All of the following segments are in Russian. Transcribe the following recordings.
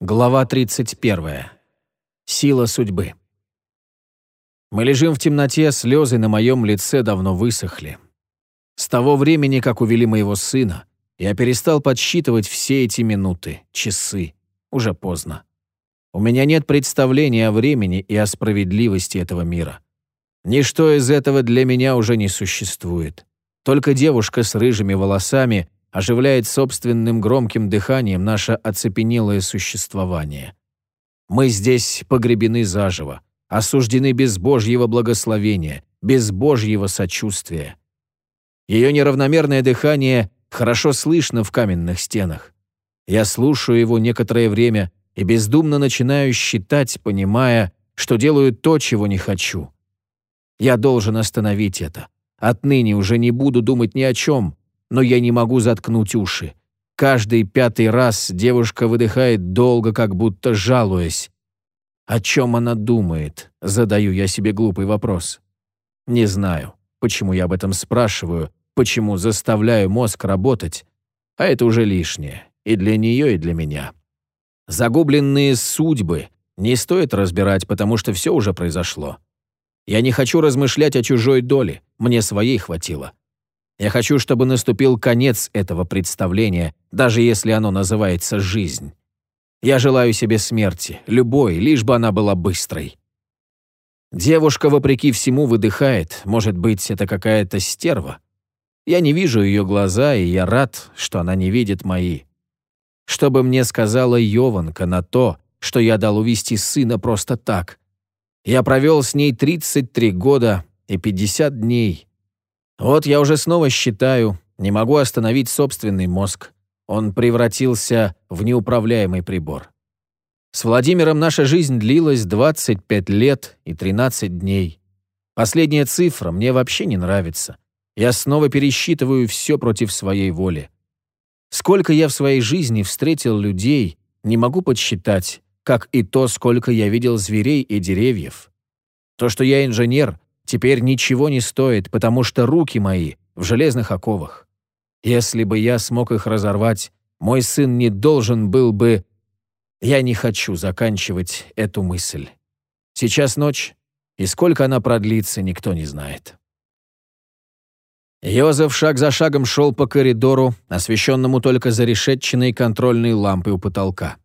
Глава 31. Сила судьбы. Мы лежим в темноте, слезы на моем лице давно высохли. С того времени, как увели моего сына, я перестал подсчитывать все эти минуты, часы. Уже поздно. У меня нет представления о времени и о справедливости этого мира. Ничто из этого для меня уже не существует. Только девушка с рыжими волосами оживляет собственным громким дыханием наше оцепенелое существование. Мы здесь погребены заживо, осуждены без Божьего благословения, без Божьего сочувствия. Ее неравномерное дыхание хорошо слышно в каменных стенах. Я слушаю его некоторое время и бездумно начинаю считать, понимая, что делаю то, чего не хочу. Я должен остановить это. Отныне уже не буду думать ни о чем, но я не могу заткнуть уши. Каждый пятый раз девушка выдыхает долго, как будто жалуясь. О чем она думает? Задаю я себе глупый вопрос. Не знаю, почему я об этом спрашиваю, почему заставляю мозг работать, а это уже лишнее, и для нее, и для меня. Загубленные судьбы не стоит разбирать, потому что все уже произошло. Я не хочу размышлять о чужой доле, мне своей хватило. Я хочу, чтобы наступил конец этого представления, даже если оно называется «жизнь». Я желаю себе смерти, любой, лишь бы она была быстрой. Девушка, вопреки всему, выдыхает, может быть, это какая-то стерва. Я не вижу ее глаза, и я рад, что она не видит мои. Что бы мне сказала Йованка на то, что я дал увести сына просто так? Я провел с ней 33 года и 50 дней, вот я уже снова считаю, не могу остановить собственный мозг. Он превратился в неуправляемый прибор. С Владимиром наша жизнь длилась 25 лет и 13 дней. Последняя цифра мне вообще не нравится. Я снова пересчитываю все против своей воли. Сколько я в своей жизни встретил людей, не могу подсчитать, как и то, сколько я видел зверей и деревьев. То, что я инженер, теперь ничего не стоит, потому что руки мои в железных оковах. Если бы я смог их разорвать, мой сын не должен был бы... Я не хочу заканчивать эту мысль. Сейчас ночь, и сколько она продлится, никто не знает. Йозеф шаг за шагом шел по коридору, освещенному только зарешетченной контрольной лампой у потолка.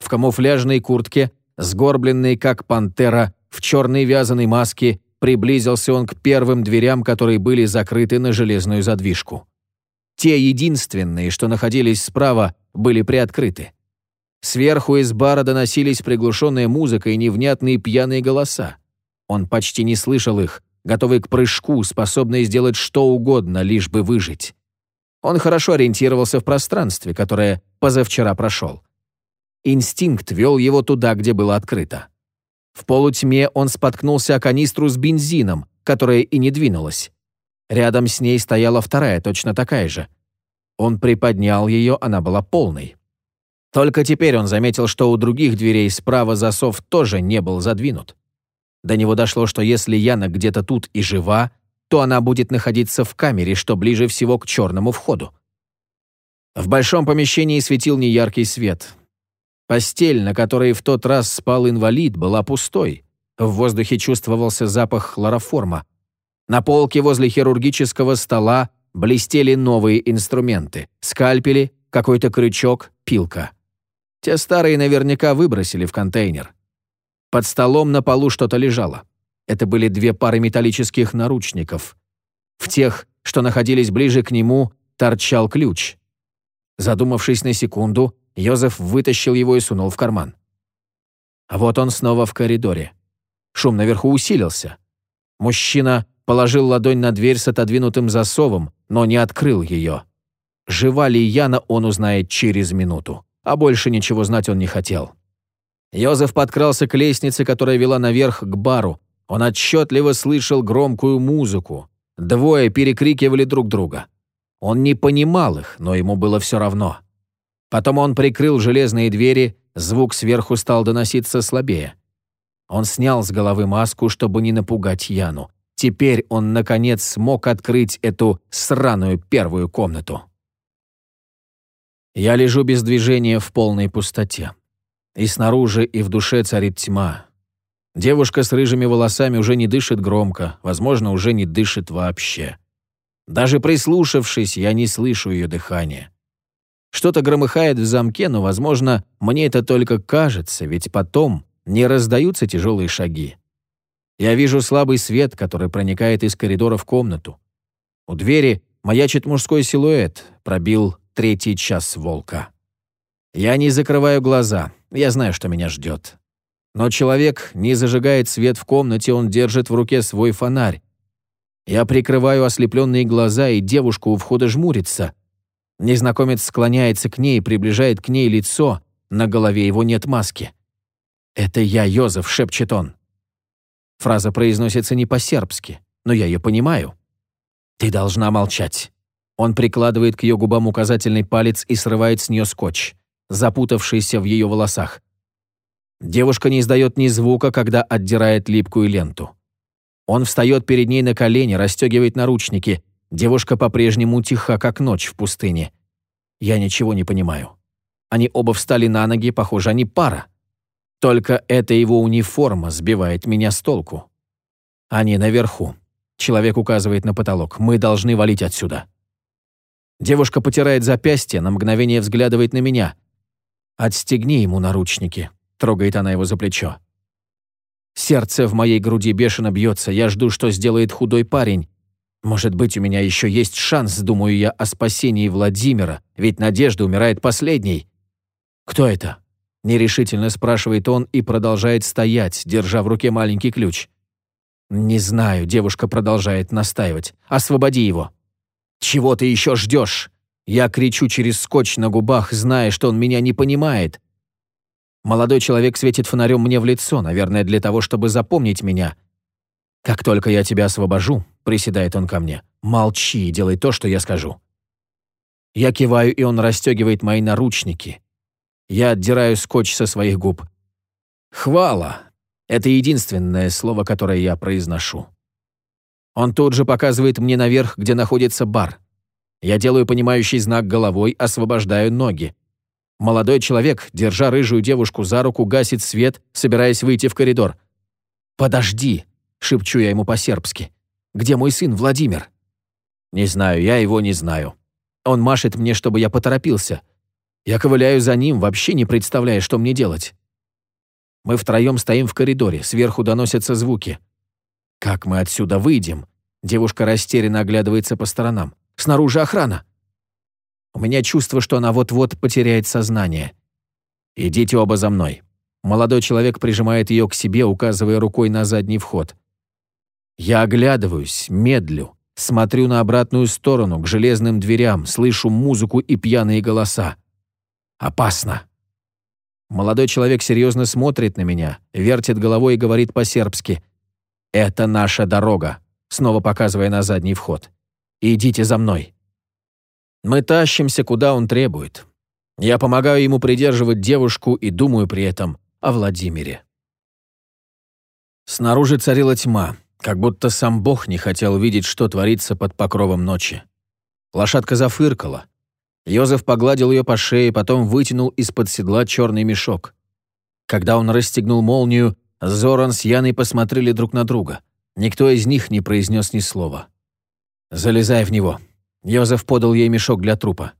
В камуфляжной куртке, сгорбленной как пантера, в черной вязаной маске Приблизился он к первым дверям, которые были закрыты на железную задвижку. Те единственные, что находились справа, были приоткрыты. Сверху из бара доносились приглушенная музыка и невнятные пьяные голоса. Он почти не слышал их, готовый к прыжку, способный сделать что угодно, лишь бы выжить. Он хорошо ориентировался в пространстве, которое позавчера прошел. Инстинкт вел его туда, где было открыто. В полутьме он споткнулся о канистру с бензином, которая и не двинулась. Рядом с ней стояла вторая, точно такая же. Он приподнял ее, она была полной. Только теперь он заметил, что у других дверей справа засов тоже не был задвинут. До него дошло, что если Яна где-то тут и жива, то она будет находиться в камере, что ближе всего к черному входу. В большом помещении светил неяркий свет. Постель, на которой в тот раз спал инвалид, была пустой. В воздухе чувствовался запах хлороформа. На полке возле хирургического стола блестели новые инструменты. Скальпели, какой-то крючок, пилка. Те старые наверняка выбросили в контейнер. Под столом на полу что-то лежало. Это были две пары металлических наручников. В тех, что находились ближе к нему, торчал ключ. Задумавшись на секунду, Йозеф вытащил его и сунул в карман. А вот он снова в коридоре. Шум наверху усилился. Мужчина положил ладонь на дверь с отодвинутым засовом, но не открыл ее. Жива ли Яна, он узнает через минуту. А больше ничего знать он не хотел. Йозеф подкрался к лестнице, которая вела наверх к бару. Он отчетливо слышал громкую музыку. Двое перекрикивали друг друга. Он не понимал их, но ему было все равно. Потом он прикрыл железные двери, звук сверху стал доноситься слабее. Он снял с головы маску, чтобы не напугать Яну. Теперь он, наконец, смог открыть эту сраную первую комнату. Я лежу без движения в полной пустоте. И снаружи, и в душе царит тьма. Девушка с рыжими волосами уже не дышит громко, возможно, уже не дышит вообще. Даже прислушавшись, я не слышу ее дыхания. Что-то громыхает в замке, но, возможно, мне это только кажется, ведь потом не раздаются тяжелые шаги. Я вижу слабый свет, который проникает из коридора в комнату. У двери маячит мужской силуэт, пробил третий час волка. Я не закрываю глаза, я знаю, что меня ждет. Но человек не зажигает свет в комнате, он держит в руке свой фонарь. Я прикрываю ослепленные глаза, и девушка у входа жмурится. Незнакомец склоняется к ней, приближает к ней лицо, на голове его нет маски. «Это я, Йозеф», — шепчет он. Фраза произносится не по-сербски, но я ее понимаю. «Ты должна молчать». Он прикладывает к ее губам указательный палец и срывает с нее скотч, запутавшийся в ее волосах. Девушка не издает ни звука, когда отдирает липкую ленту. Он встает перед ней на колени, расстегивает наручники. Девушка по-прежнему тиха, как ночь в пустыне. Я ничего не понимаю. Они оба встали на ноги, похоже, они пара. Только эта его униформа сбивает меня с толку. Они наверху. Человек указывает на потолок. Мы должны валить отсюда. Девушка потирает запястье, на мгновение взглядывает на меня. «Отстегни ему наручники», — трогает она его за плечо. Сердце в моей груди бешено бьется, я жду, что сделает худой парень. Может быть, у меня еще есть шанс, думаю я, о спасении Владимира, ведь Надежда умирает последней. «Кто это?» — нерешительно спрашивает он и продолжает стоять, держа в руке маленький ключ. «Не знаю», — девушка продолжает настаивать. «Освободи его». «Чего ты еще ждешь?» Я кричу через скотч на губах, зная, что он меня не понимает. Молодой человек светит фонарем мне в лицо, наверное, для того, чтобы запомнить меня. «Как только я тебя освобожу», — приседает он ко мне, — «молчи и делай то, что я скажу». Я киваю, и он расстегивает мои наручники. Я отдираю скотч со своих губ. «Хвала» — это единственное слово, которое я произношу. Он тут же показывает мне наверх, где находится бар. Я делаю понимающий знак головой, освобождаю ноги. Молодой человек, держа рыжую девушку за руку, гасит свет, собираясь выйти в коридор. «Подожди!» — шепчу я ему по-сербски. «Где мой сын Владимир?» «Не знаю, я его не знаю. Он машет мне, чтобы я поторопился. Я ковыляю за ним, вообще не представляя, что мне делать. Мы втроем стоим в коридоре, сверху доносятся звуки. Как мы отсюда выйдем? Девушка растерянно оглядывается по сторонам. Снаружи охрана. У меня чувство, что она вот-вот потеряет сознание. «Идите оба за мной». Молодой человек прижимает ее к себе, указывая рукой на задний вход. Я оглядываюсь, медлю, смотрю на обратную сторону, к железным дверям, слышу музыку и пьяные голоса. Опасно. Молодой человек серьезно смотрит на меня, вертит головой и говорит по-сербски. «Это наша дорога», снова показывая на задний вход. «Идите за мной». Мы тащимся, куда он требует. Я помогаю ему придерживать девушку и думаю при этом о Владимире. Снаружи царила тьма, как будто сам Бог не хотел видеть, что творится под покровом ночи. Лошадка зафыркала. Йозеф погладил ее по шее, потом вытянул из-под седла черный мешок. Когда он расстегнул молнию, Зоран с Яной посмотрели друг на друга. Никто из них не произнес ни слова. «Залезай в него». Йозеф подал ей мешок для трупа.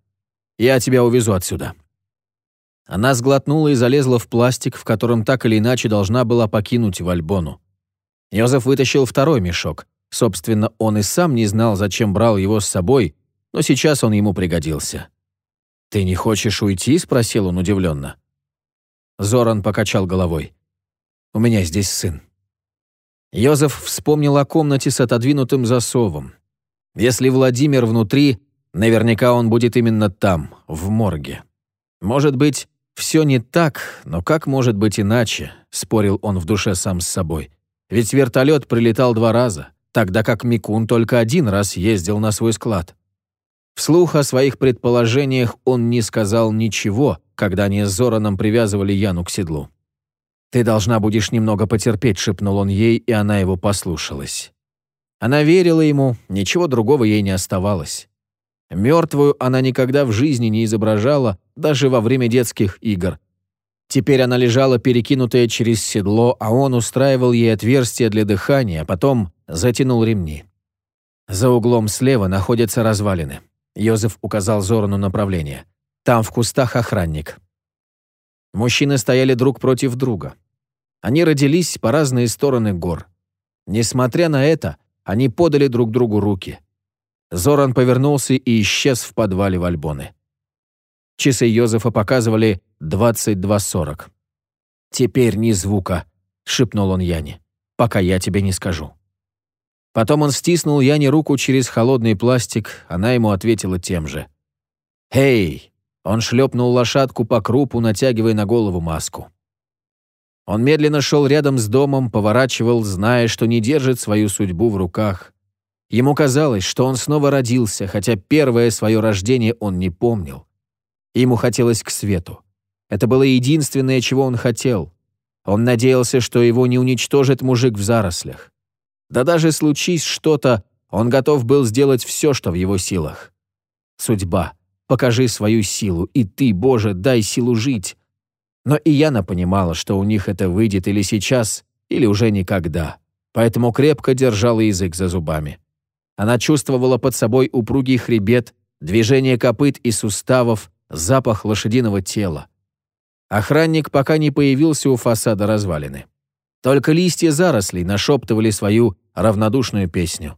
«Я тебя увезу отсюда». Она сглотнула и залезла в пластик, в котором так или иначе должна была покинуть Вальбону. Йозеф вытащил второй мешок. Собственно, он и сам не знал, зачем брал его с собой, но сейчас он ему пригодился. «Ты не хочешь уйти?» — спросил он удивленно. Зоран покачал головой. «У меня здесь сын». Йозеф вспомнил о комнате с отодвинутым засовом. Если Владимир внутри, наверняка он будет именно там, в морге. Может быть, все не так, но как может быть иначе, спорил он в душе сам с собой. Ведь вертолет прилетал два раза, тогда как Микун только один раз ездил на свой склад. Вслух о своих предположениях он не сказал ничего, когда они с Зораном привязывали Яну к седлу. «Ты должна будешь немного потерпеть», — шепнул он ей, и она его послушалась. Она верила ему, ничего другого ей не оставалось. Мертвую она никогда в жизни не изображала, даже во время детских игр. Теперь она лежала перекинутая через седло, а он устраивал ей отверстие для дыхания, а потом затянул ремни. За углом слева находятся развалины. Йозеф указал Зорану направление. Там в кустах охранник. Мужчины стояли друг против друга. Они родились по разные стороны гор. Несмотря на это, они подали друг другу руки. Зоран повернулся и исчез в подвале Вальбоны. Часы Йозефа показывали 22.40. «Теперь ни звука», — шепнул он Яне, — «пока я тебе не скажу». Потом он стиснул Яне руку через холодный пластик, она ему ответила тем же. «Эй!» — он шлепнул лошадку по крупу, натягивая на голову маску. Он медленно шел рядом с домом, поворачивал, зная, что не держит свою судьбу в руках. Ему казалось, что он снова родился, хотя первое свое рождение он не помнил. Ему хотелось к свету. Это было единственное, чего он хотел. Он надеялся, что его не уничтожит мужик в зарослях. Да даже случись что-то, он готов был сделать все, что в его силах. Судьба, покажи свою силу, и ты, Боже, дай силу жить. Но и Яна понимала, что у них это выйдет или сейчас, или уже никогда. Поэтому крепко держала язык за зубами. Она чувствовала под собой упругий хребет, движение копыт и суставов, запах лошадиного тела. Охранник пока не появился у фасада развалины. Только листья зарослей нашептывали свою равнодушную песню.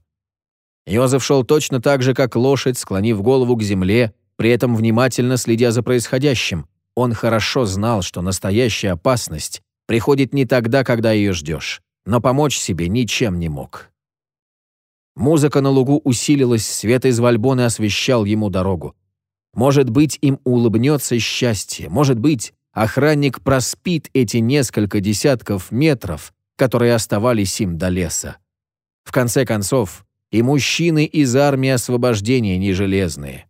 Йозеф шел точно так же, как лошадь, склонив голову к земле, при этом внимательно следя за происходящим. Он хорошо знал, что настоящая опасность приходит не тогда, когда ее ждешь, но помочь себе ничем не мог. Музыка на лугу усилилась, свет из вальбоны освещал ему дорогу. Может быть, им улыбнется счастье. Может быть, охранник проспит эти несколько десятков метров, которые оставались им до леса. В конце концов, и мужчины из армии освобождения не железные.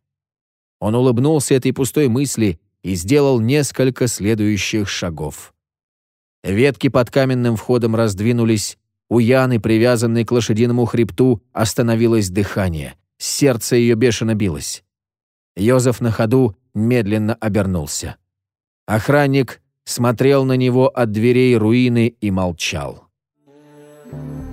Он улыбнулся этой пустой мысли и сделал несколько следующих шагов. Ветки под каменным входом раздвинулись, у Яны, привязанной к лошадиному хребту, остановилось дыхание, сердце ее бешено билось. Йозеф на ходу медленно обернулся. Охранник смотрел на него от дверей руины и молчал. Thank you.